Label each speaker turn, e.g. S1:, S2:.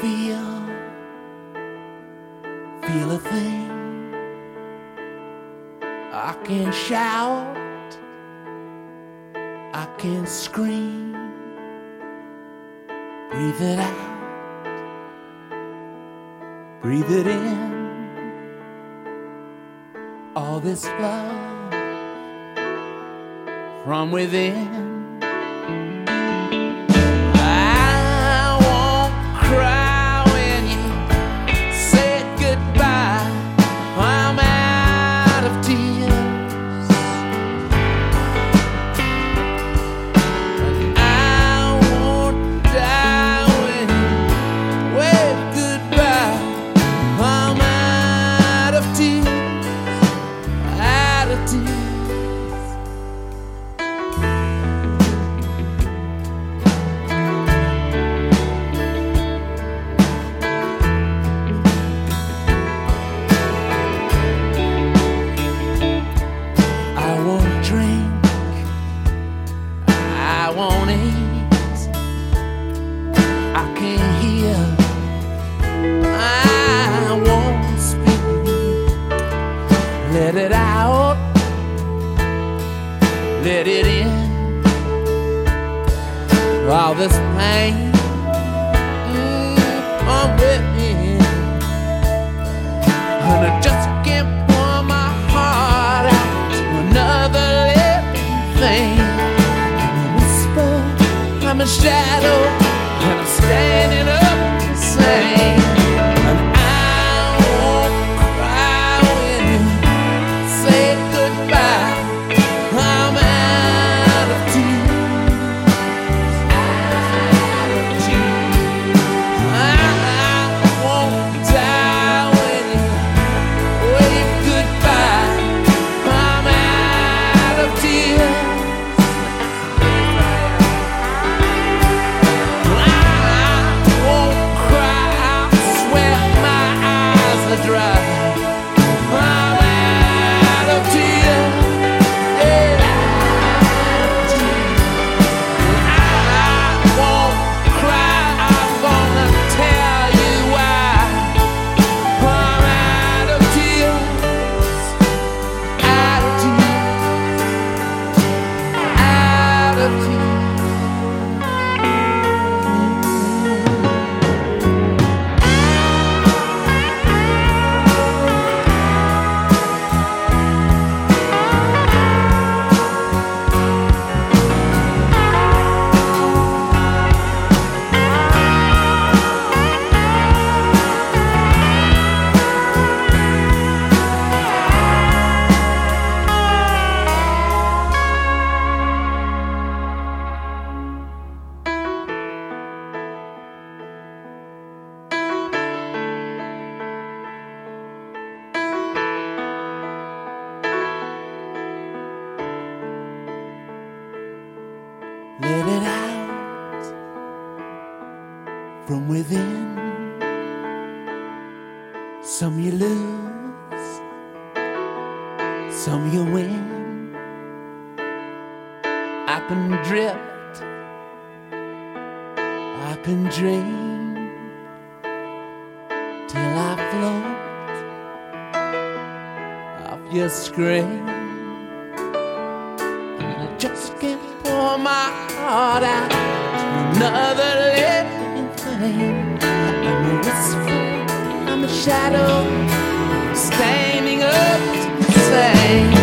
S1: feel? Feel a thing. I can shout, I can scream, breathe it out, breathe it in. All this love from within. I. I can't hear. I won't speak. Let it out. Let it in. All this pain. Mm, I'm with me. Shadow, Let it out from within. Some you lose, some you win. I can drift, I can dream till I float off your screen just can't pour my heart out another living thing. I'm a whisper, I'm a shadow, standing up to the same.